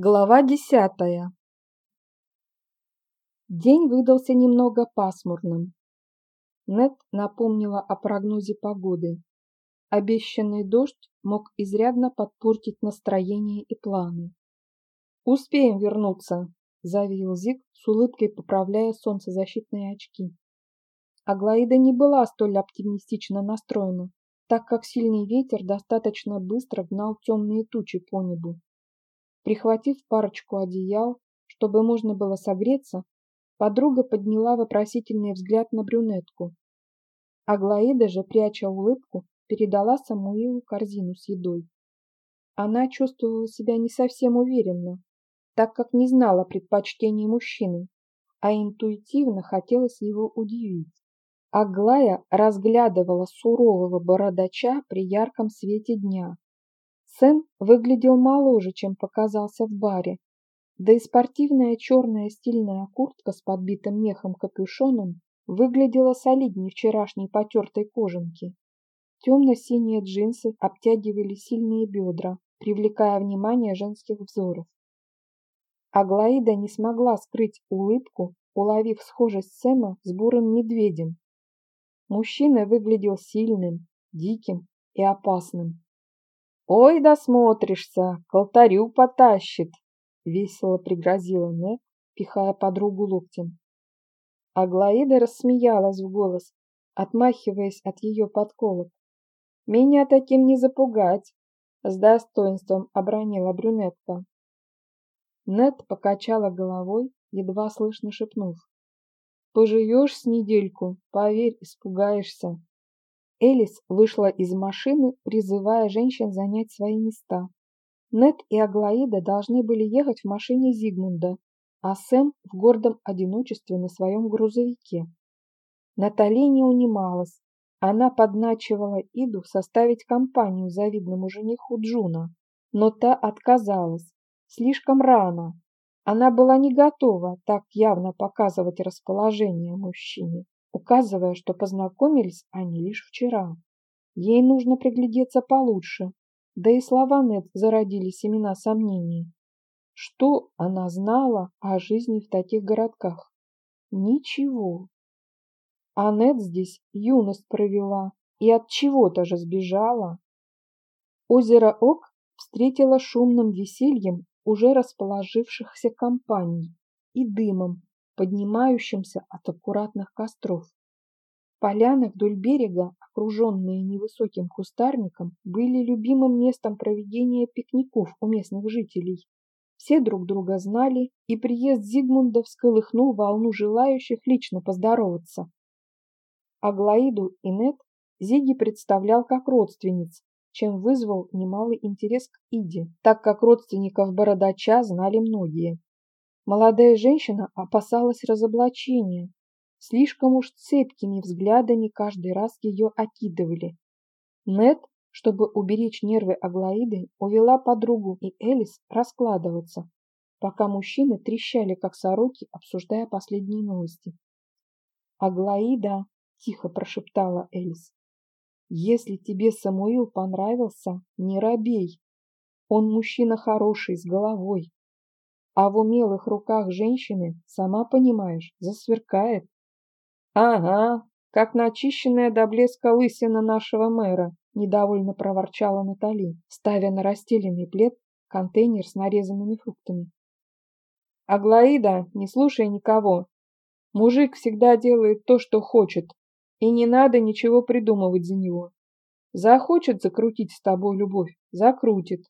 Глава десятая День выдался немного пасмурным. Нет напомнила о прогнозе погоды. Обещанный дождь мог изрядно подпортить настроение и планы. «Успеем вернуться», – заявил Зиг, с улыбкой поправляя солнцезащитные очки. Аглаида не была столь оптимистично настроена, так как сильный ветер достаточно быстро гнал темные тучи по небу. Прихватив парочку одеял, чтобы можно было согреться, подруга подняла вопросительный взгляд на брюнетку. Аглаида же, пряча улыбку, передала Самуилу корзину с едой. Она чувствовала себя не совсем уверенно, так как не знала предпочтений мужчины, а интуитивно хотелось его удивить. Аглая разглядывала сурового бородача при ярком свете дня, Сэм выглядел моложе, чем показался в баре, да и спортивная черная стильная куртка с подбитым мехом капюшоном выглядела солиднее вчерашней потертой кожанки. Темно-синие джинсы обтягивали сильные бедра, привлекая внимание женских взоров. Аглаида не смогла скрыть улыбку, уловив схожесть Сэма с бурым медведем. Мужчина выглядел сильным, диким и опасным. «Ой, досмотришься, к алтарю потащит!» — весело пригрозила Нек, пихая подругу локтем. Аглаида рассмеялась в голос, отмахиваясь от ее подколок. «Меня таким не запугать!» — с достоинством обронила брюнетка. Нет покачала головой, едва слышно шепнув. «Поживешь с недельку, поверь, испугаешься!» Элис вышла из машины, призывая женщин занять свои места. Нет и Аглаида должны были ехать в машине Зигмунда, а Сэм в гордом одиночестве на своем грузовике. Натали не унималась. Она подначивала Иду составить компанию завидному жениху Джуна, но та отказалась. Слишком рано. Она была не готова так явно показывать расположение мужчине указывая, что познакомились они лишь вчера. Ей нужно приглядеться получше, да и слова Нет зародили семена сомнений. Что она знала о жизни в таких городках? Ничего. А Нет здесь юность провела и от чего-то же сбежала. Озеро Ок встретило шумным весельем уже расположившихся компаний и дымом, поднимающимся от аккуратных костров. Поляны вдоль берега, окруженные невысоким кустарником, были любимым местом проведения пикников у местных жителей. Все друг друга знали, и приезд Зигмунда всколыхнул волну желающих лично поздороваться. Аглаиду и Нет Зиги представлял как родственниц, чем вызвал немалый интерес к Иде, так как родственников бородача знали многие. Молодая женщина опасалась разоблачения. Слишком уж цепкими взглядами каждый раз ее окидывали. Нет, чтобы уберечь нервы Аглаиды, увела подругу и Элис раскладываться, пока мужчины трещали, как сороки, обсуждая последние новости. «Аглаида!» — тихо прошептала Элис. «Если тебе Самуил понравился, не робей. Он мужчина хороший, с головой, а в умелых руках женщины, сама понимаешь, засверкает. Ага, как начищенная до блеска лысина нашего мэра, недовольно проворчала Натали, ставя на расстеленный плед контейнер с нарезанными фруктами. Аглаида, не слушай никого. Мужик всегда делает то, что хочет, и не надо ничего придумывать за него. Захочет закрутить с тобой любовь, закрутит.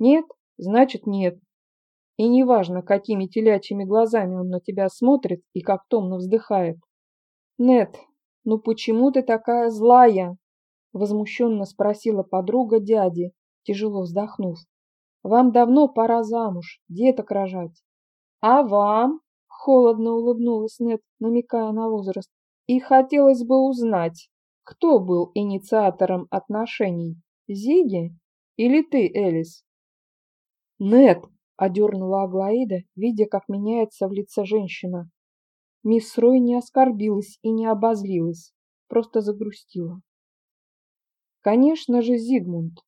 Нет, значит нет. И неважно, какими телячьими глазами он на тебя смотрит и как томно вздыхает. «Нет, ну почему ты такая злая?» Возмущенно спросила подруга дяди, тяжело вздохнув. «Вам давно пора замуж, деток рожать». «А вам?» — холодно улыбнулась Нет, намекая на возраст. «И хотелось бы узнать, кто был инициатором отношений, Зиги или ты, Элис?» «Нет!» Одернула Аглаида, видя, как меняется в лице женщина. Мисс Рой не оскорбилась и не обозлилась, просто загрустила. Конечно же, Зигмунд.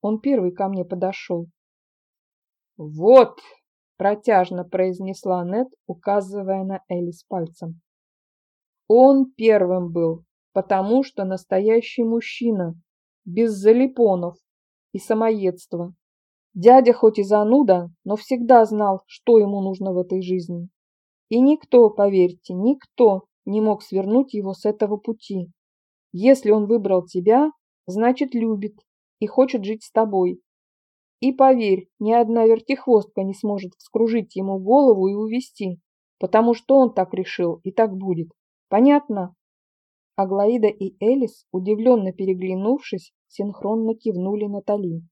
Он первый ко мне подошел. «Вот!» – протяжно произнесла Нет, указывая на Элис пальцем. «Он первым был, потому что настоящий мужчина, без залипонов и самоедства. Дядя хоть и зануда, но всегда знал, что ему нужно в этой жизни. И никто, поверьте, никто не мог свернуть его с этого пути. Если он выбрал тебя, значит любит и хочет жить с тобой. И поверь, ни одна вертихвостка не сможет вскружить ему голову и увести, потому что он так решил и так будет. Понятно? Аглаида и Элис, удивленно переглянувшись, синхронно кивнули Натали.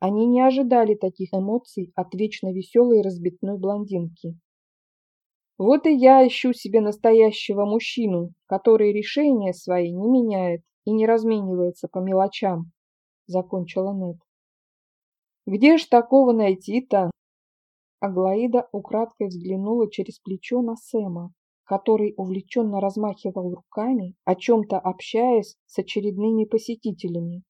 Они не ожидали таких эмоций от вечно веселой разбитной блондинки. Вот и я ищу себе настоящего мужчину, который решения свои не меняет и не разменивается по мелочам, закончила Нет. Где ж такого найти-то? Аглаида украдкой взглянула через плечо на Сэма, который увлеченно размахивал руками, о чем-то общаясь с очередными посетителями.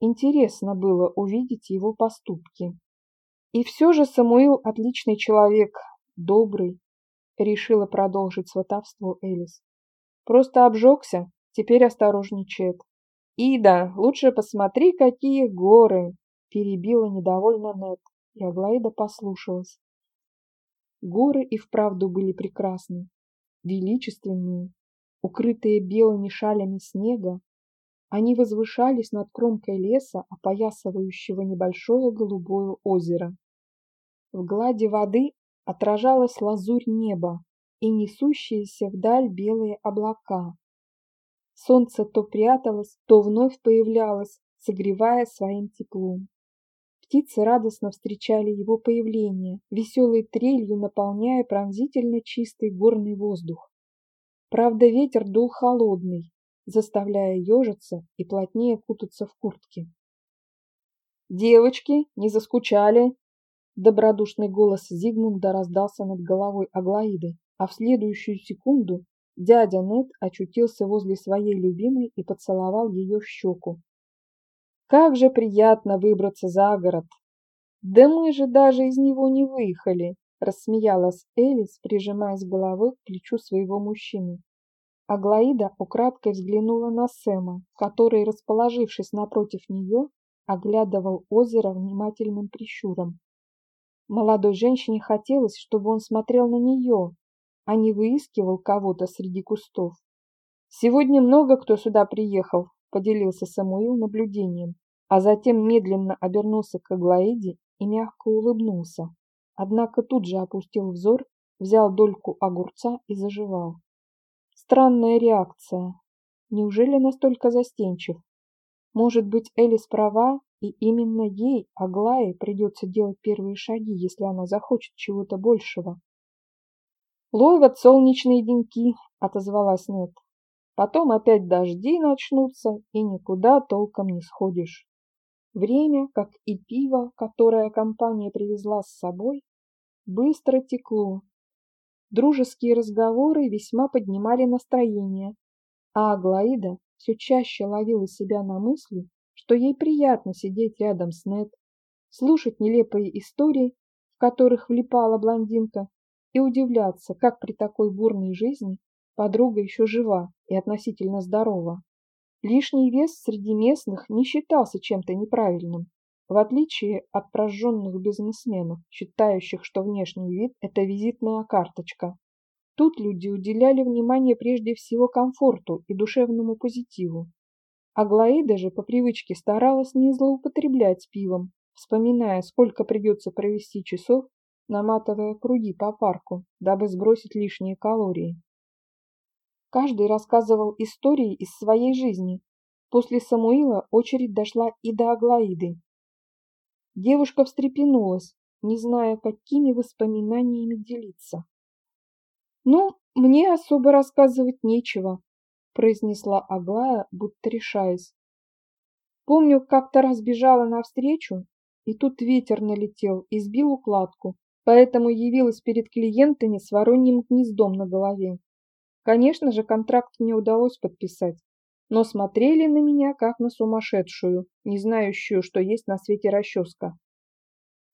Интересно было увидеть его поступки. И все же Самуил отличный человек, добрый, решила продолжить сватовство Элис. Просто обжегся, теперь осторожничает. Ида, лучше посмотри, какие горы, перебила недовольно Нет, и Аглаида послушалась. Горы и вправду были прекрасны величественные, укрытые белыми шалями снега, они возвышались над кромкой леса, опоясывающего небольшое голубое озеро. В глади воды отражалась лазурь неба и несущиеся вдаль белые облака. Солнце то пряталось, то вновь появлялось, согревая своим теплом. Птицы радостно встречали его появление, веселой трелью наполняя пронзительно чистый горный воздух. Правда, ветер дул холодный, заставляя ежиться и плотнее кутаться в куртке. «Девочки, не заскучали?» Добродушный голос Зигмунда раздался над головой Аглаиды, а в следующую секунду дядя Нет очутился возле своей любимой и поцеловал ее в щеку, как же приятно выбраться за город. Да мы же даже из него не выехали, рассмеялась Элис, прижимаясь головой к плечу своего мужчины. Аглаида украдкой взглянула на Сэма, который, расположившись напротив нее, оглядывал озеро внимательным прищуром. Молодой женщине хотелось, чтобы он смотрел на нее, а не выискивал кого-то среди кустов. Сегодня много кто сюда приехал, поделился Самуил наблюдением, а затем медленно обернулся к Аглаиде и мягко улыбнулся. Однако тут же опустил взор, взял дольку огурца и заживал. Странная реакция. Неужели настолько застенчив? Может быть, Элис права, и именно ей, Аглае, придется делать первые шаги, если она захочет чего-то большего. «Ловят солнечные деньки», — отозвалась Нет. Потом опять дожди начнутся, и никуда толком не сходишь. Время, как и пиво, которое компания привезла с собой, быстро текло. Дружеские разговоры весьма поднимали настроение, а Аглаида все чаще ловила себя на мысли, что ей приятно сидеть рядом с Нет, слушать нелепые истории, в которых влипала блондинка, и удивляться, как при такой бурной жизни подруга еще жива и относительно здорова. Лишний вес среди местных не считался чем-то неправильным, в отличие от прожженных бизнесменов, считающих, что внешний вид – это визитная карточка. Тут люди уделяли внимание прежде всего комфорту и душевному позитиву. Аглаида же по привычке старалась не злоупотреблять пивом, вспоминая, сколько придется провести часов, наматывая круги по парку, дабы сбросить лишние калории. Каждый рассказывал истории из своей жизни. После Самуила очередь дошла и до Аглаиды. Девушка встрепенулась, не зная, какими воспоминаниями делиться. «Ну, мне особо рассказывать нечего», — произнесла Аглая, будто решаясь. «Помню, как-то раз бежала навстречу, и тут ветер налетел и сбил укладку, поэтому явилась перед клиентами с вороньим гнездом на голове. Конечно же, контракт мне удалось подписать, но смотрели на меня как на сумасшедшую, не знающую, что есть на свете расческа.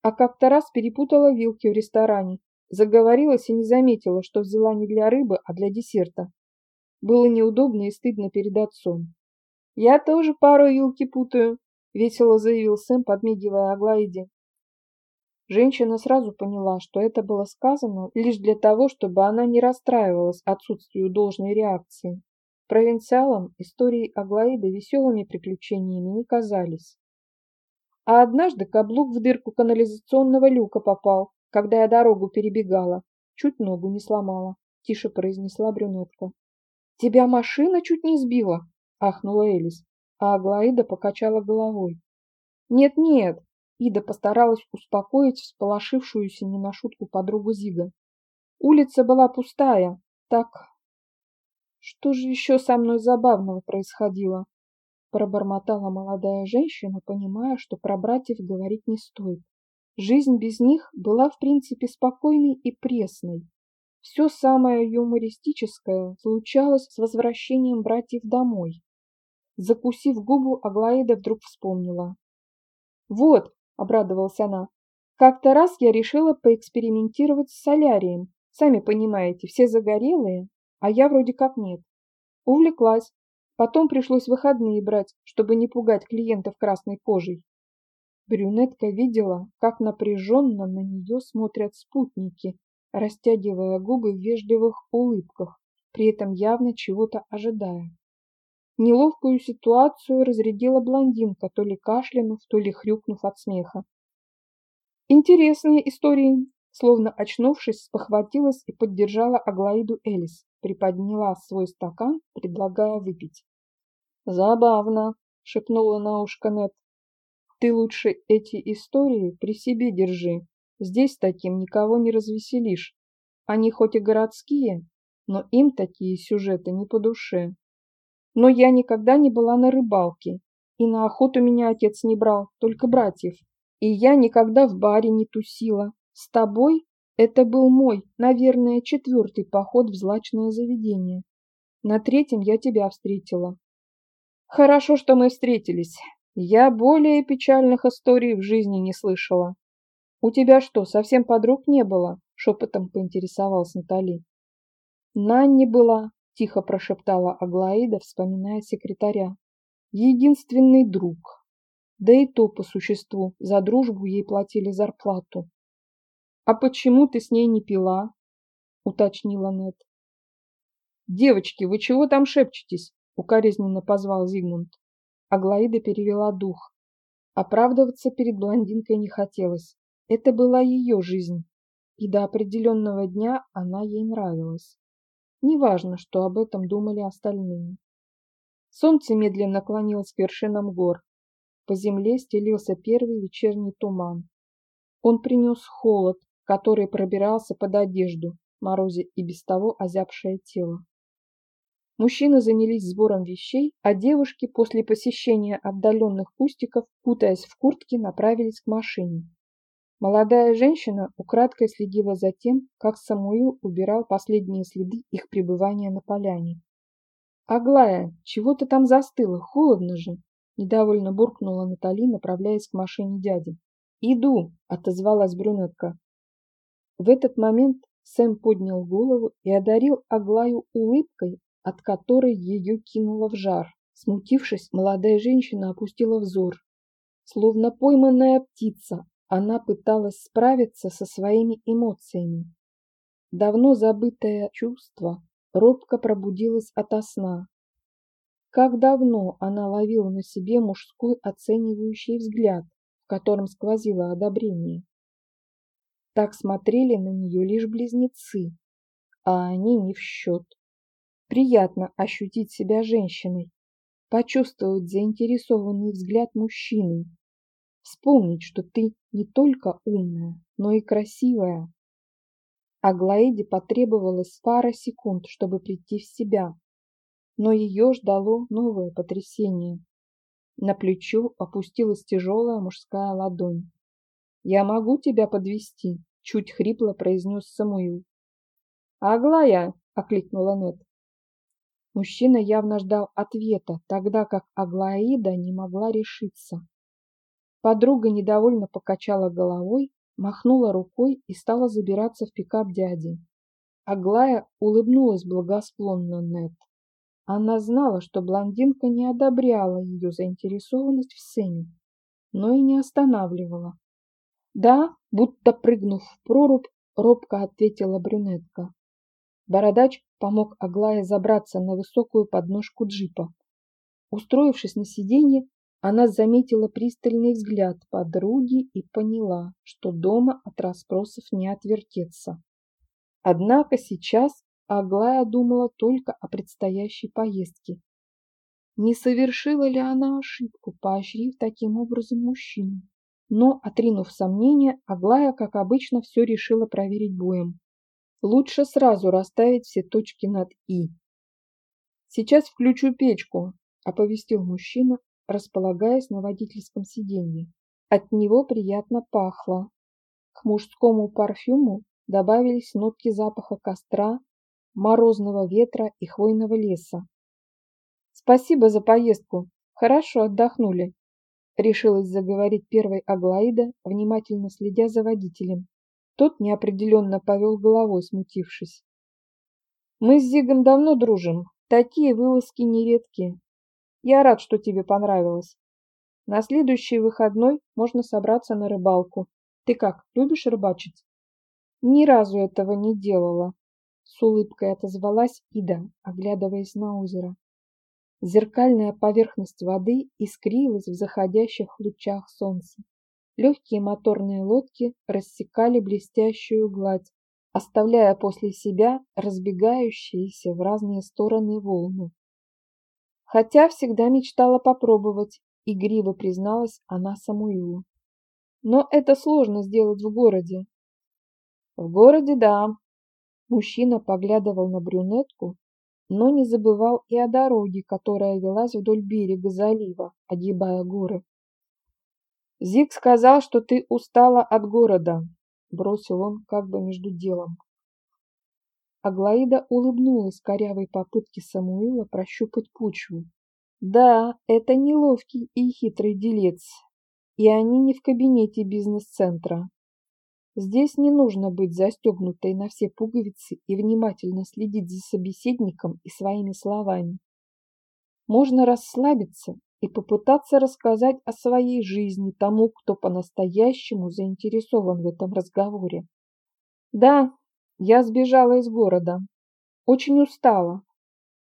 А как-то раз перепутала вилки в ресторане, заговорилась и не заметила, что взяла не для рыбы, а для десерта. Было неудобно и стыдно перед отцом. «Я тоже пару вилки путаю», — весело заявил Сэм, подмигивая Аглаиде. Женщина сразу поняла, что это было сказано лишь для того, чтобы она не расстраивалась отсутствию должной реакции. Провинциалам истории Аглаиды веселыми приключениями не казались. А однажды каблук в дырку канализационного люка попал, когда я дорогу перебегала. Чуть ногу не сломала, тише произнесла брюнетка. «Тебя машина чуть не сбила?» – ахнула Элис, а Аглаида покачала головой. «Нет-нет, Ида постаралась успокоить всполошившуюся не на шутку подругу Зига. Улица была пустая, так... Что же еще со мной забавного происходило? Пробормотала молодая женщина, понимая, что про братьев говорить не стоит. Жизнь без них была в принципе спокойной и пресной. Все самое юмористическое случалось с возвращением братьев домой. Закусив губу, Аглаида вдруг вспомнила. «Вот, обрадовалась она. Как-то раз я решила поэкспериментировать с солярием. Сами понимаете, все загорелые, а я вроде как нет. Увлеклась. Потом пришлось выходные брать, чтобы не пугать клиентов красной кожей. Брюнетка видела, как напряженно на нее смотрят спутники, растягивая губы в вежливых улыбках, при этом явно чего-то ожидая. Неловкую ситуацию разрядила блондинка, то ли кашлянув, то ли хрюкнув от смеха. Интересные истории. Словно очнувшись, спохватилась и поддержала Аглаиду Элис, приподняла свой стакан, предлагая выпить. «Забавно», — шепнула на ушко Нет. «Ты лучше эти истории при себе держи. Здесь таким никого не развеселишь. Они хоть и городские, но им такие сюжеты не по душе. Но я никогда не была на рыбалке, и на охоту меня отец не брал, только братьев. И я никогда в баре не тусила. С тобой это был мой, наверное, четвертый поход в злачное заведение. На третьем я тебя встретила. Хорошо, что мы встретились. Я более печальных историй в жизни не слышала. У тебя что, совсем подруг не было? Шепотом поинтересовалась Натали. Нанни была, тихо прошептала Аглаида, вспоминая секретаря. Единственный друг. Да и то по существу, за дружбу ей платили зарплату. «А почему ты с ней не пила?» — уточнила Нет. «Девочки, вы чего там шепчетесь?» — укоризненно позвал Зигмунд. Аглаида перевела дух. Оправдываться перед блондинкой не хотелось. Это была ее жизнь, и до определенного дня она ей нравилась. Неважно, что об этом думали остальные. Солнце медленно клонилось к вершинам гор. По земле стелился первый вечерний туман. Он принес холод, который пробирался под одежду, морозе и без того озябшее тело. Мужчины занялись сбором вещей, а девушки после посещения отдаленных кустиков, кутаясь в куртки, направились к машине. Молодая женщина украдкой следила за тем, как Самуил убирал последние следы их пребывания на поляне. «Аглая, чего ты там застыла? Холодно же!» – недовольно буркнула Натали, направляясь к машине дяди. «Иду!» – отозвалась брюнетка. В этот момент Сэм поднял голову и одарил Аглаю улыбкой, от которой ее кинуло в жар. Смутившись, молодая женщина опустила взор. Словно пойманная птица, она пыталась справиться со своими эмоциями. Давно забытое чувство робко пробудилось ото сна. Как давно она ловила на себе мужской оценивающий взгляд, в котором сквозило одобрение. Так смотрели на нее лишь близнецы, а они не в счет. Приятно ощутить себя женщиной, почувствовать заинтересованный взгляд мужчины, Вспомнить, что ты не только умная, но и красивая. Аглаиде потребовалось пара секунд, чтобы прийти в себя, но ее ждало новое потрясение. На плечо опустилась тяжелая мужская ладонь. «Я могу тебя подвести, чуть хрипло произнес Самуил. «Аглая!» — окликнула Нет. Мужчина явно ждал ответа, тогда как Аглаида не могла решиться. Подруга недовольно покачала головой, махнула рукой и стала забираться в пикап дяди. Аглая улыбнулась благосклонно Нет. Она знала, что блондинка не одобряла ее заинтересованность в Сэме, но и не останавливала. «Да», будто прыгнув в прорубь, робко ответила брюнетка. Бородач помог Аглае забраться на высокую подножку джипа. Устроившись на сиденье, она заметила пристальный взгляд подруги и поняла, что дома от расспросов не отвертеться. Однако сейчас Аглая думала только о предстоящей поездке. Не совершила ли она ошибку, поощрив таким образом мужчину? Но, отринув сомнения, Аглая, как обычно, все решила проверить боем. Лучше сразу расставить все точки над «и». «Сейчас включу печку», — оповестил мужчина, располагаясь на водительском сиденье. От него приятно пахло. К мужскому парфюму добавились нотки запаха костра, морозного ветра и хвойного леса. «Спасибо за поездку. Хорошо отдохнули», — решилась заговорить первой Аглаида, внимательно следя за водителем. Тот неопределенно повел головой, смутившись. «Мы с Зигом давно дружим. Такие вылазки нередки. Я рад, что тебе понравилось. На следующий выходной можно собраться на рыбалку. Ты как, любишь рыбачить?» «Ни разу этого не делала», с улыбкой отозвалась Ида, оглядываясь на озеро. Зеркальная поверхность воды искрилась в заходящих лучах солнца. Легкие моторные лодки рассекали блестящую гладь, оставляя после себя разбегающиеся в разные стороны волны. Хотя всегда мечтала попробовать, игриво призналась она Самуилу. Но это сложно сделать в городе. В городе, да, Мужчина поглядывал на брюнетку, но не забывал и о дороге, которая велась вдоль берега залива, огибая горы. «Зиг сказал, что ты устала от города», — бросил он как бы между делом. Аглаида улыбнулась корявой попытке Самуила прощупать почву. Да, это неловкий и хитрый делец, и они не в кабинете бизнес-центра. Здесь не нужно быть застегнутой на все пуговицы и внимательно следить за собеседником и своими словами. Можно расслабиться и попытаться рассказать о своей жизни тому, кто по-настоящему заинтересован в этом разговоре. Да, я сбежала из города. Очень устала.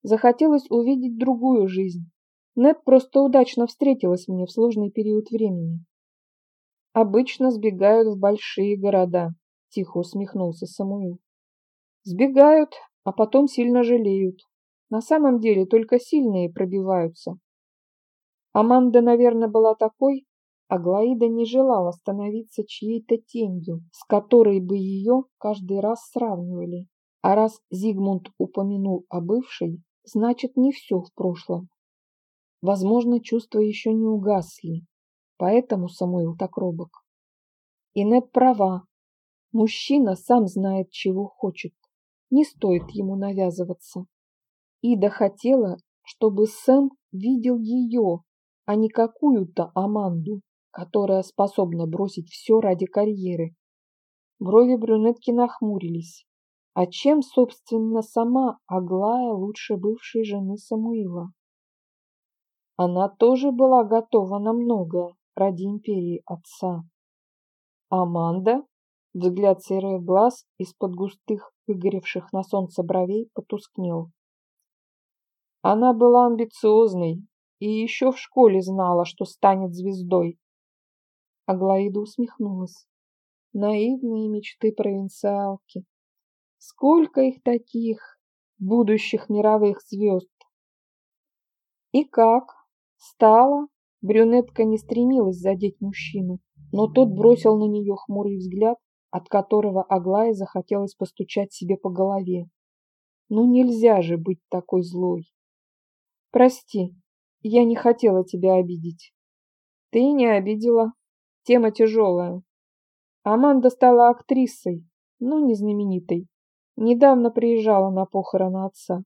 Захотелось увидеть другую жизнь. Нет просто удачно встретилась мне в сложный период времени обычно сбегают в большие города, тихо усмехнулся Самуил. Сбегают, а потом сильно жалеют. На самом деле только сильные пробиваются. Аманда, наверное, была такой, а Глаида не желала становиться чьей-то тенью, с которой бы ее каждый раз сравнивали. А раз Зигмунд упомянул о бывшей, значит не все в прошлом. Возможно, чувства еще не угасли, Поэтому Самуил так робок. Инет права. Мужчина сам знает, чего хочет. Не стоит ему навязываться. Ида хотела, чтобы Сэм видел ее, а не какую-то Аманду, которая способна бросить все ради карьеры. Брови брюнетки нахмурились. А чем, собственно, сама Аглая лучше бывшей жены Самуила? Она тоже была готова на многое, ради империи отца. Аманда, взгляд серых глаз из-под густых, выгоревших на солнце бровей, потускнел. Она была амбициозной и еще в школе знала, что станет звездой. Аглаида усмехнулась. Наивные мечты провинциалки. Сколько их таких, будущих мировых звезд? И как? Стала Брюнетка не стремилась задеть мужчину, но тот бросил на нее хмурый взгляд, от которого Аглае захотелось постучать себе по голове. Ну нельзя же быть такой злой. Прости, я не хотела тебя обидеть. Ты не обидела. Тема тяжелая. Аманда стала актрисой, но не знаменитой. Недавно приезжала на похороны отца.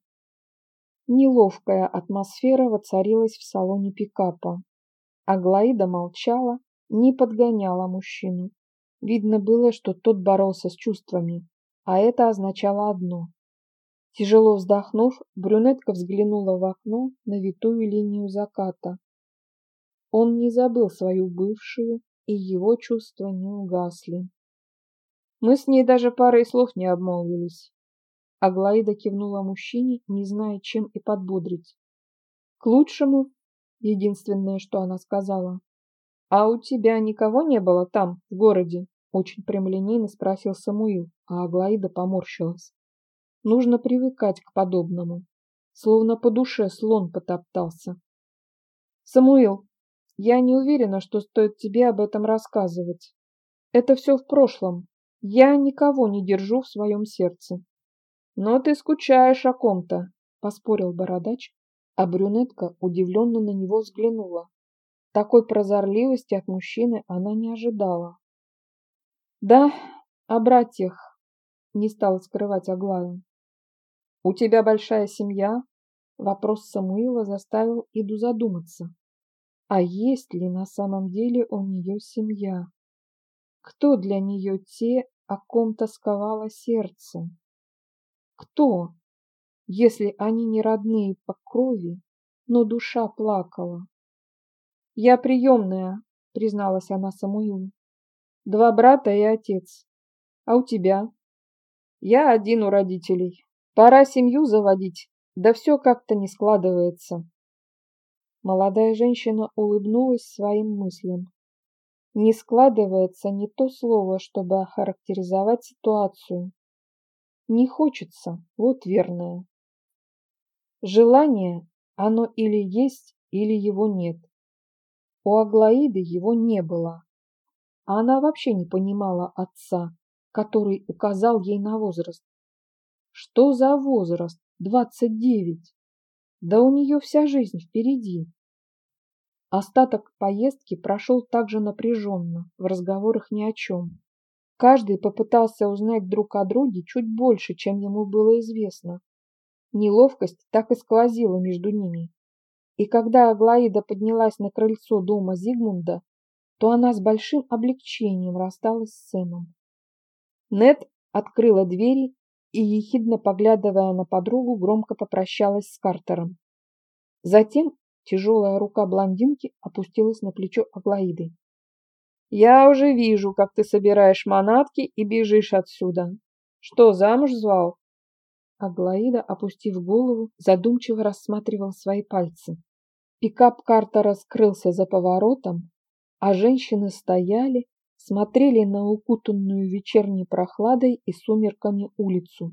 Неловкая атмосфера воцарилась в салоне пикапа. Аглаида молчала, не подгоняла мужчину. Видно было, что тот боролся с чувствами, а это означало одно. Тяжело вздохнув, брюнетка взглянула в окно на витую линию заката. Он не забыл свою бывшую, и его чувства не угасли. Мы с ней даже парой слов не обмолвились. Аглаида кивнула мужчине, не зная, чем и подбодрить. К лучшему, единственное, что она сказала. А у тебя никого не было там, в городе? Очень прямолинейно спросил Самуил, а Аглаида поморщилась. Нужно привыкать к подобному. Словно по душе слон потоптался. Самуил, я не уверена, что стоит тебе об этом рассказывать. Это все в прошлом. Я никого не держу в своем сердце. Но ты скучаешь о ком-то, поспорил бородач, а брюнетка удивленно на него взглянула. Такой прозорливости от мужчины она не ожидала. Да, о братьях, не стала скрывать Аглаю. У тебя большая семья? Вопрос Самуила заставил Иду задуматься. А есть ли на самом деле у нее семья? Кто для нее те, о ком тосковало сердце? Кто, если они не родные по крови, но душа плакала? «Я приемная», — призналась она Самуилу. «Два брата и отец. А у тебя?» «Я один у родителей. Пора семью заводить, да все как-то не складывается». Молодая женщина улыбнулась своим мыслям. Не складывается не то слово, чтобы охарактеризовать ситуацию. Не хочется, вот верное. Желание, оно или есть, или его нет. У Аглаиды его не было. А она вообще не понимала отца, который указал ей на возраст. Что за возраст? Двадцать девять. Да у нее вся жизнь впереди. Остаток поездки прошел также напряженно, в разговорах ни о чем. Каждый попытался узнать друг о друге чуть больше, чем ему было известно. Неловкость так и сквозила между ними. И когда Аглаида поднялась на крыльцо дома Зигмунда, то она с большим облегчением рассталась с Сэмом. Нет открыла двери и, ехидно поглядывая на подругу, громко попрощалась с Картером. Затем тяжелая рука блондинки опустилась на плечо Аглаиды. Я уже вижу, как ты собираешь манатки и бежишь отсюда. Что, замуж звал? Аглаида, опустив голову, задумчиво рассматривал свои пальцы. Пикап карта раскрылся за поворотом, а женщины стояли, смотрели на укутанную вечерней прохладой и сумерками улицу.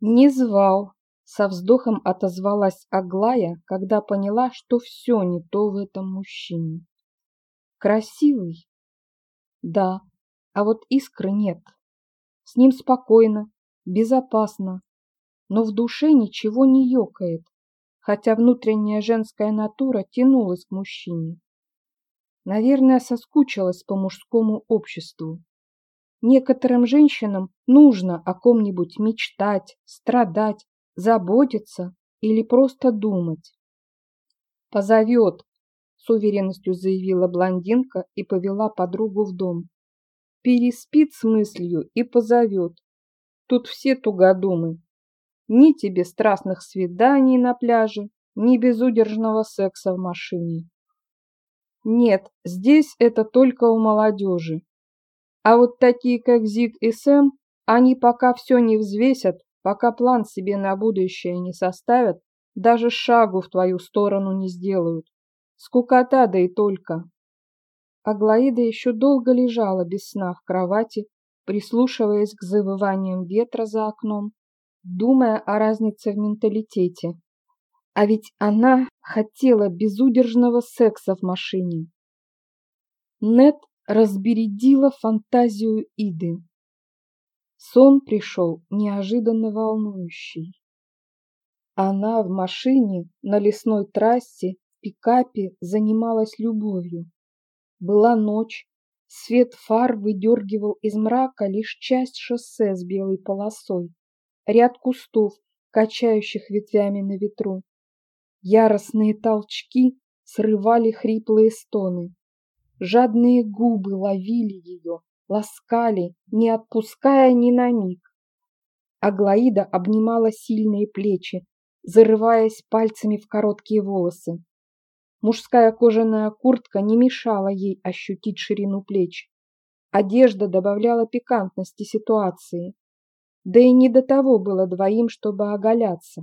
«Не звал», — со вздохом отозвалась Аглая, когда поняла, что все не то в этом мужчине. Красивый? Да, а вот искры нет. С ним спокойно, безопасно, но в душе ничего не ёкает, хотя внутренняя женская натура тянулась к мужчине. Наверное, соскучилась по мужскому обществу. Некоторым женщинам нужно о ком-нибудь мечтать, страдать, заботиться или просто думать. Позовет, с уверенностью заявила блондинка и повела подругу в дом. Переспит с мыслью и позовет. Тут все тугодумы. Ни тебе страстных свиданий на пляже, ни безудержного секса в машине. Нет, здесь это только у молодежи. А вот такие, как Зиг и Сэм, они пока все не взвесят, пока план себе на будущее не составят, даже шагу в твою сторону не сделают. Скукота, да и только. Аглаида еще долго лежала без сна в кровати, прислушиваясь к завываниям ветра за окном, думая о разнице в менталитете. А ведь она хотела безудержного секса в машине. Нет разбередила фантазию Иды. Сон пришел неожиданно волнующий. Она в машине на лесной трассе пикапе занималась любовью. Была ночь, свет фар выдергивал из мрака лишь часть шоссе с белой полосой, ряд кустов, качающих ветвями на ветру. Яростные толчки срывали хриплые стоны. жадные губы ловили ее, ласкали, не отпуская ни на миг. Аглаида обнимала сильные плечи, зарываясь пальцами в короткие волосы. Мужская кожаная куртка не мешала ей ощутить ширину плеч. Одежда добавляла пикантности ситуации. Да и не до того было двоим, чтобы оголяться.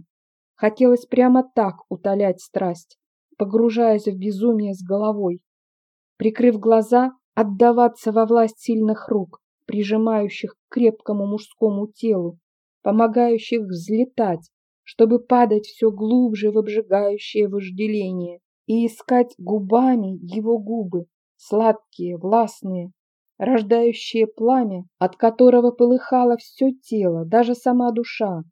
Хотелось прямо так утолять страсть, погружаясь в безумие с головой. Прикрыв глаза, отдаваться во власть сильных рук, прижимающих к крепкому мужскому телу, помогающих взлетать, чтобы падать все глубже в обжигающее вожделение и искать губами его губы, сладкие, властные, рождающие пламя, от которого полыхало все тело, даже сама душа.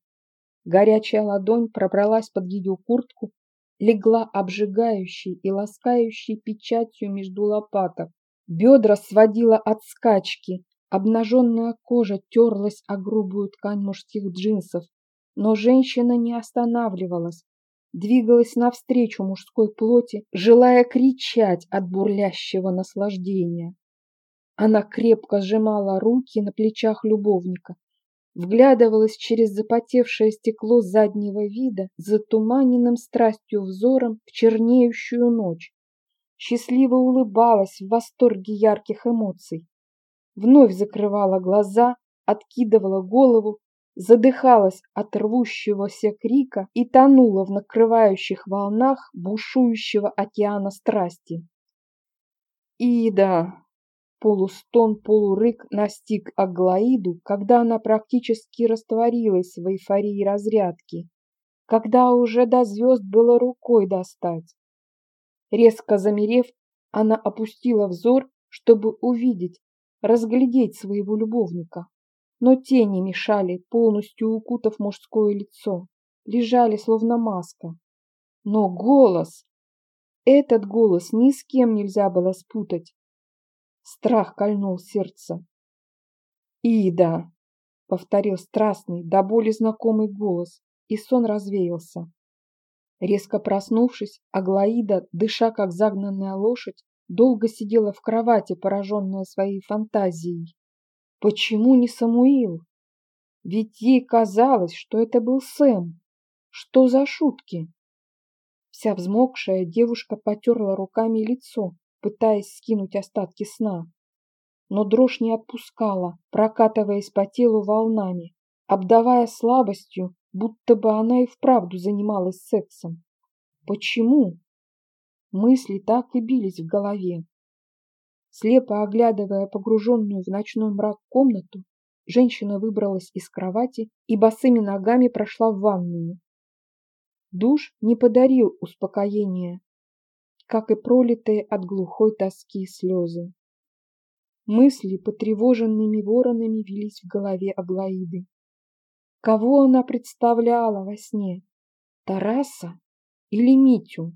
Горячая ладонь пробралась под ее куртку, легла обжигающей и ласкающей печатью между лопаток. Бедра сводила от скачки, обнаженная кожа терлась о грубую ткань мужских джинсов, но женщина не останавливалась, двигалась навстречу мужской плоти, желая кричать от бурлящего наслаждения. Она крепко сжимала руки на плечах любовника, вглядывалась через запотевшее стекло заднего вида затуманенным страстью взором в чернеющую ночь, счастливо улыбалась в восторге ярких эмоций, вновь закрывала глаза, откидывала голову, задыхалась от рвущегося крика и тонула в накрывающих волнах бушующего океана страсти. «Ида!» Полустон, полурык настиг Аглаиду, когда она практически растворилась в эйфории разрядки, когда уже до звезд было рукой достать. Резко замерев, она опустила взор, чтобы увидеть, разглядеть своего любовника. Но тени мешали, полностью укутав мужское лицо, лежали словно маска. Но голос! Этот голос ни с кем нельзя было спутать. Страх кольнул сердце. «Ида!» — повторил страстный, до боли знакомый голос, и сон развеялся. Резко проснувшись, Аглаида, дыша как загнанная лошадь, долго сидела в кровати, пораженная своей фантазией. Почему не Самуил? Ведь ей казалось, что это был Сэм. Что за шутки? Вся взмокшая девушка потерла руками лицо, пытаясь скинуть остатки сна. Но дрожь не отпускала, прокатываясь по телу волнами, обдавая слабостью, будто бы она и вправду занималась сексом. Почему? Мысли так и бились в голове. Слепо оглядывая погруженную в ночной мрак комнату, женщина выбралась из кровати и босыми ногами прошла в ванную. Душ не подарил успокоения, как и пролитые от глухой тоски слезы. Мысли, потревоженными воронами, велись в голове Аглаиды. Кого она представляла во сне? Тараса или Митю?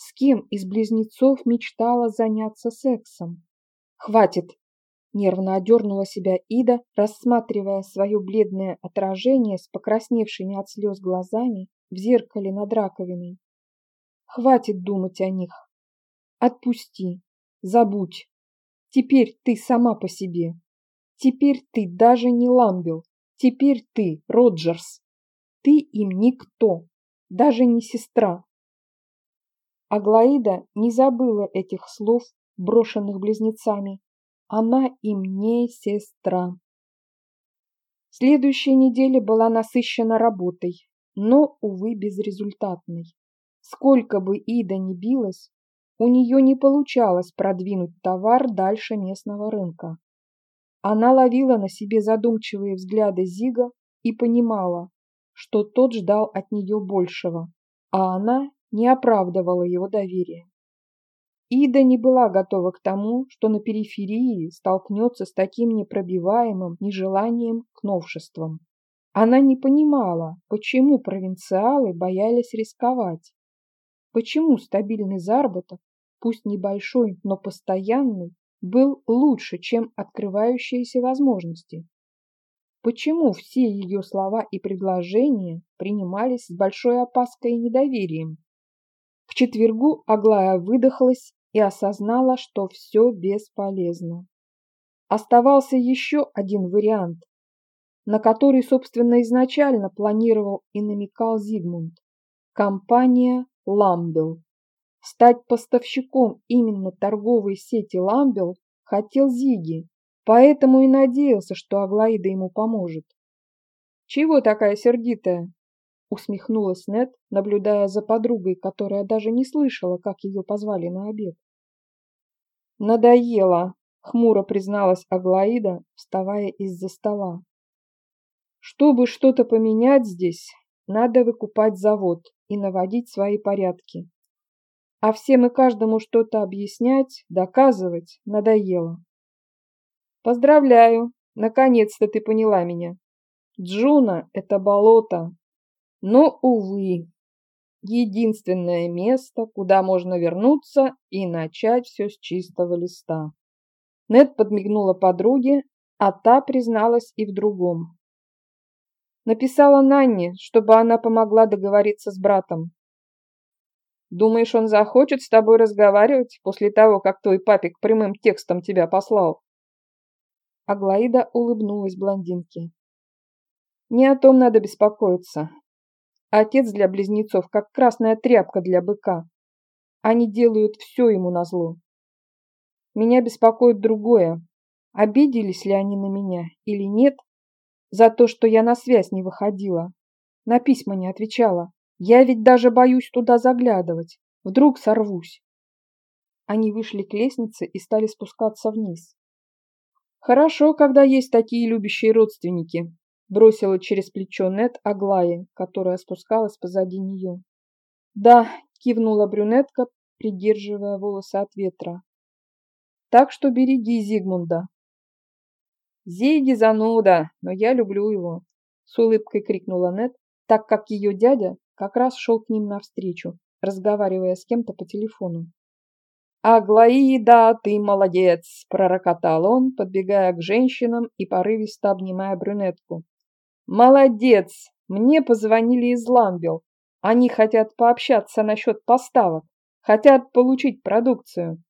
С кем из близнецов мечтала заняться сексом? Хватит! Нервно одернула себя Ида, рассматривая свое бледное отражение с покрасневшими от слез глазами в зеркале над раковиной. Хватит думать о них. Отпусти, забудь. Теперь ты сама по себе. Теперь ты даже не Ламбел. Теперь ты Роджерс. Ты им никто, даже не сестра. Аглаида не забыла этих слов, брошенных близнецами. Она им не сестра. Следующая неделя была насыщена работой, но, увы, безрезультатной. Сколько бы Ида ни билась, у нее не получалось продвинуть товар дальше местного рынка. Она ловила на себе задумчивые взгляды Зига и понимала, что тот ждал от нее большего, а она не оправдывала его доверия. Ида не была готова к тому, что на периферии столкнется с таким непробиваемым нежеланием к новшествам. Она не понимала, почему провинциалы боялись рисковать. Почему стабильный заработок, пусть небольшой, но постоянный, был лучше, чем открывающиеся возможности? Почему все ее слова и предложения принимались с большой опаской и недоверием? Четвергу Аглая выдохлась и осознала, что все бесполезно. Оставался еще один вариант, на который, собственно, изначально планировал и намекал Зигмунд. Компания «Ламбел». Стать поставщиком именно торговой сети «Ламбел» хотел Зиги, поэтому и надеялся, что Аглаида ему поможет. «Чего такая сердитая?» Усмехнулась Нет, наблюдая за подругой, которая даже не слышала, как ее позвали на обед. «Надоело», — хмуро призналась Аглаида, вставая из-за стола. «Чтобы что-то поменять здесь, надо выкупать завод и наводить свои порядки. А всем и каждому что-то объяснять, доказывать надоело. Поздравляю, наконец-то ты поняла меня. Джуна — это болото, но, увы, единственное место, куда можно вернуться и начать все с чистого листа. Нед подмигнула подруге, а та призналась и в другом. Написала Нанне, чтобы она помогла договориться с братом. Думаешь, он захочет с тобой разговаривать после того, как твой папик прямым текстом тебя послал? Аглаида улыбнулась блондинке. Не о том надо беспокоиться. Отец для близнецов, как красная тряпка для быка. Они делают все ему назло. Меня беспокоит другое. Обиделись ли они на меня или нет за то, что я на связь не выходила, на письма не отвечала. Я ведь даже боюсь туда заглядывать. Вдруг сорвусь. Они вышли к лестнице и стали спускаться вниз. Хорошо, когда есть такие любящие родственники, бросила через плечо Нет Аглае, которая спускалась позади нее. «Да», — кивнула брюнетка, придерживая волосы от ветра. «Так что береги Зигмунда». «Зиги зануда, но я люблю его», — с улыбкой крикнула Нет, так как ее дядя как раз шел к ним навстречу, разговаривая с кем-то по телефону. «Аглаида, ты молодец!» – пророкотал он, подбегая к женщинам и порывисто обнимая брюнетку. Молодец! Мне позвонили из Ламбел. Они хотят пообщаться насчет поставок, хотят получить продукцию.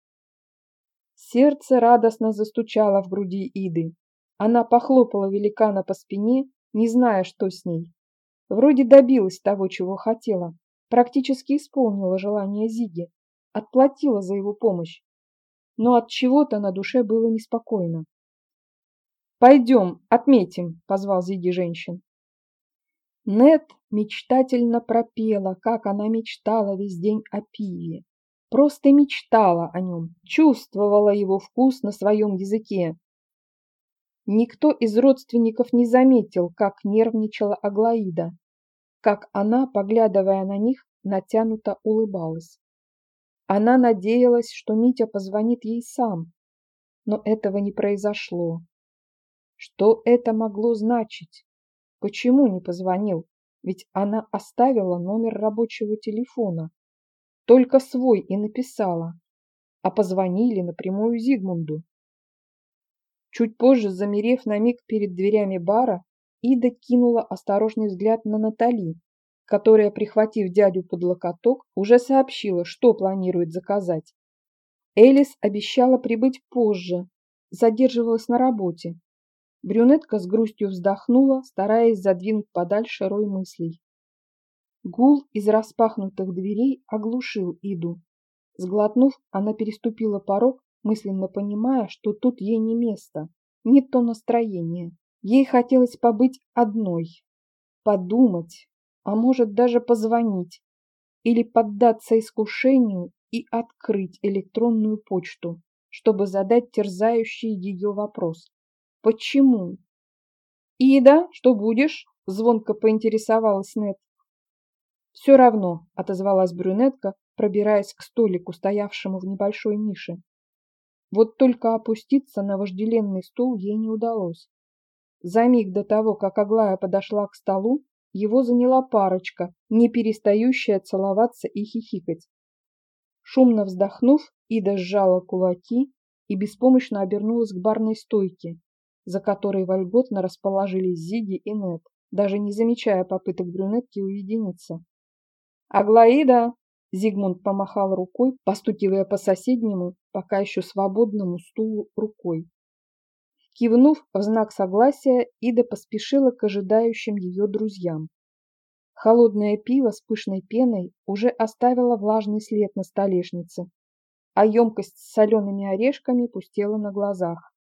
Сердце радостно застучало в груди Иды. Она похлопала великана по спине, не зная, что с ней. Вроде добилась того, чего хотела, практически исполнила желание Зиги, отплатила за его помощь. Но от чего-то на душе было неспокойно. «Пойдем, отметим», — позвал Зиги женщин. Нет мечтательно пропела, как она мечтала весь день о пиве. Просто мечтала о нем, чувствовала его вкус на своем языке. Никто из родственников не заметил, как нервничала Аглаида, как она, поглядывая на них, натянуто улыбалась. Она надеялась, что Митя позвонит ей сам, но этого не произошло. Что это могло значить? Почему не позвонил? Ведь она оставила номер рабочего телефона. Только свой и написала. А позвонили напрямую Зигмунду. Чуть позже, замерев на миг перед дверями бара, Ида кинула осторожный взгляд на Натали, которая, прихватив дядю под локоток, уже сообщила, что планирует заказать. Элис обещала прибыть позже, задерживалась на работе. Брюнетка с грустью вздохнула, стараясь задвинуть подальше рой мыслей. Гул из распахнутых дверей оглушил Иду. Сглотнув, она переступила порог, мысленно понимая, что тут ей не место, не то настроение. Ей хотелось побыть одной, подумать, а может даже позвонить или поддаться искушению и открыть электронную почту, чтобы задать терзающий ее вопрос. Почему? Ида, что будешь? Звонко поинтересовалась Нет. Все равно, отозвалась брюнетка, пробираясь к столику, стоявшему в небольшой нише. Вот только опуститься на вожделенный стул ей не удалось. За миг до того, как Аглая подошла к столу, его заняла парочка, не перестающая целоваться и хихикать. Шумно вздохнув, Ида сжала кулаки и беспомощно обернулась к барной стойке, за которой вольготно расположились Зиги и Нет, даже не замечая попыток брюнетки уединиться. «Аглаида!» Зигмунд помахал рукой, постукивая по соседнему, пока еще свободному стулу рукой. Кивнув в знак согласия, Ида поспешила к ожидающим ее друзьям. Холодное пиво с пышной пеной уже оставило влажный след на столешнице, а емкость с солеными орешками пустела на глазах.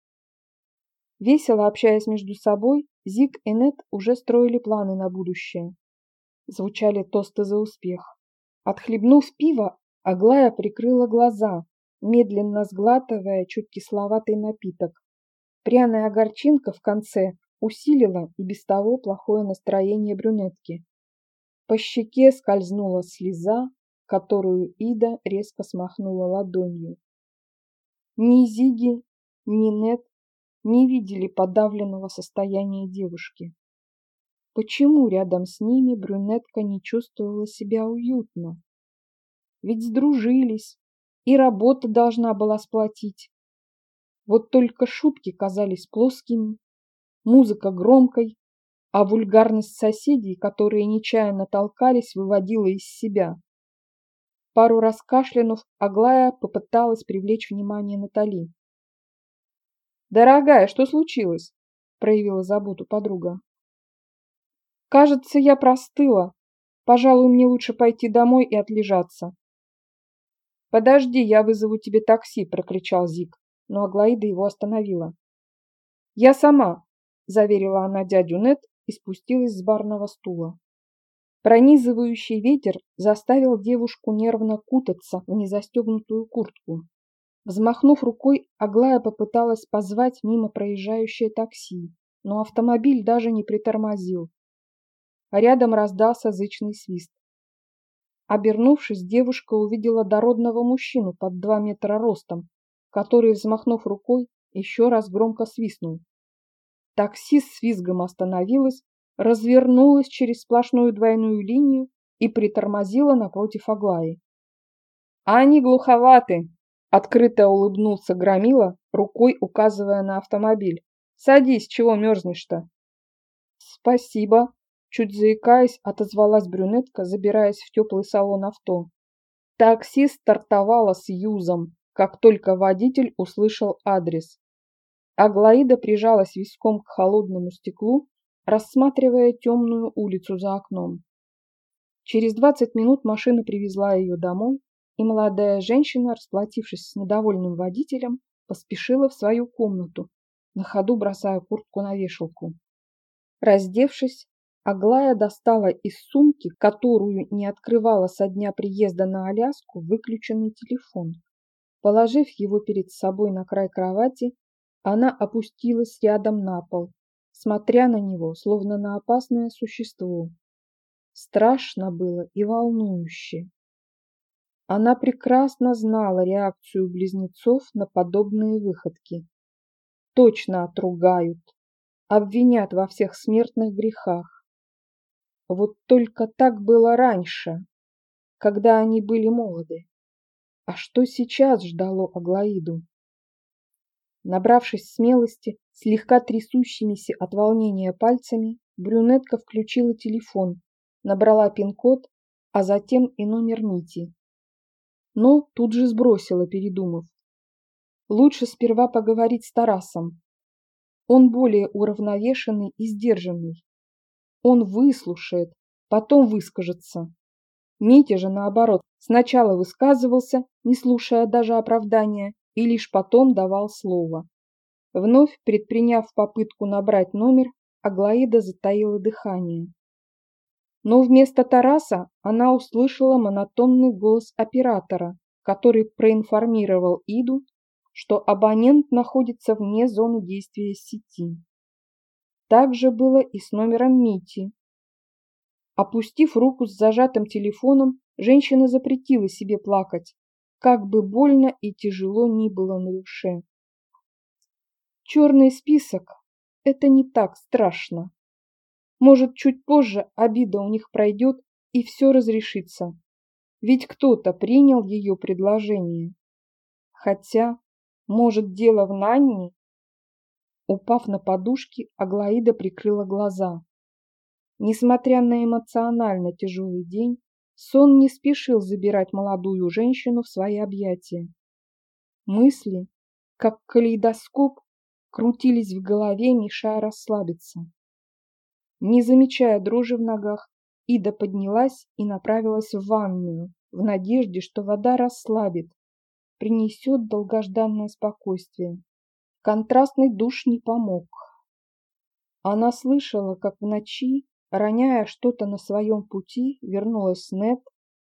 Весело общаясь между собой, Зиг и Нет уже строили планы на будущее. Звучали тосты за успех. Отхлебнув пиво, Аглая прикрыла глаза, медленно сглатывая чуть кисловатый напиток. Пряная горчинка в конце усилила и без того плохое настроение брюнетки. По щеке скользнула слеза, которую Ида резко смахнула ладонью. Ни Зиги, ни Нет не видели подавленного состояния девушки. Почему рядом с ними брюнетка не чувствовала себя уютно? Ведь сдружились, и работа должна была сплотить. Вот только шутки казались плоскими, музыка громкой, а вульгарность соседей, которые нечаянно толкались, выводила из себя. Пару раз кашлянув, Аглая попыталась привлечь внимание Натали. «Дорогая, что случилось?» – проявила заботу подруга. Кажется, я простыла. Пожалуй, мне лучше пойти домой и отлежаться. Подожди, я вызову тебе такси, прокричал Зик, но Аглаида его остановила. Я сама, заверила она дядю Нет и спустилась с барного стула. Пронизывающий ветер заставил девушку нервно кутаться в незастегнутую куртку. Взмахнув рукой, Аглая попыталась позвать мимо проезжающее такси, но автомобиль даже не притормозил рядом раздался зычный свист. Обернувшись, девушка увидела дородного мужчину под два метра ростом, который, взмахнув рукой, еще раз громко свистнул. Такси с свизгом остановилось, развернулось через сплошную двойную линию и притормозило напротив Аглаи. «Они глуховаты!» — открыто улыбнулся Громила, рукой указывая на автомобиль. «Садись, чего мерзнешь-то?» «Спасибо», Чуть заикаясь, отозвалась брюнетка, забираясь в теплый салон авто. Такси стартовало с юзом, как только водитель услышал адрес. Аглаида прижалась виском к холодному стеклу, рассматривая темную улицу за окном. Через двадцать минут машина привезла ее домой, и молодая женщина, расплатившись с недовольным водителем, поспешила в свою комнату, на ходу бросая куртку на вешалку. Раздевшись, Аглая достала из сумки, которую не открывала со дня приезда на Аляску, выключенный телефон. Положив его перед собой на край кровати, она опустилась рядом на пол, смотря на него, словно на опасное существо. Страшно было и волнующе. Она прекрасно знала реакцию близнецов на подобные выходки. Точно отругают, обвинят во всех смертных грехах. Вот только так было раньше, когда они были молоды. А что сейчас ждало Аглаиду? Набравшись смелости, слегка трясущимися от волнения пальцами, брюнетка включила телефон, набрала пин-код, а затем и номер Мити. Но тут же сбросила, передумав. Лучше сперва поговорить с Тарасом. Он более уравновешенный и сдержанный. Он выслушает, потом выскажется. Митя же, наоборот, сначала высказывался, не слушая даже оправдания, и лишь потом давал слово. Вновь предприняв попытку набрать номер, Аглаида затаила дыхание. Но вместо Тараса она услышала монотонный голос оператора, который проинформировал Иду, что абонент находится вне зоны действия сети. Так же было и с номером Мити. Опустив руку с зажатым телефоном, женщина запретила себе плакать, как бы больно и тяжело ни было на душе. Черный список – это не так страшно. Может, чуть позже обида у них пройдет и все разрешится. Ведь кто-то принял ее предложение. Хотя, может, дело в Нанне Упав на подушки, Аглаида прикрыла глаза. Несмотря на эмоционально тяжелый день, Сон не спешил забирать молодую женщину в свои объятия. Мысли, как калейдоскоп, крутились в голове, мешая расслабиться. Не замечая дрожи в ногах, Ида поднялась и направилась в ванную, в надежде, что вода расслабит, принесет долгожданное спокойствие. Контрастный душ не помог. Она слышала, как в ночи, роняя что-то на своем пути, вернулась Нет,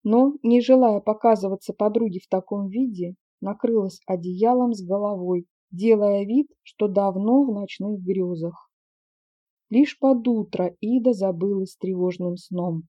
но, не желая показываться подруге в таком виде, накрылась одеялом с головой, делая вид, что давно в ночных грезах. Лишь под утро Ида забылась тревожным сном.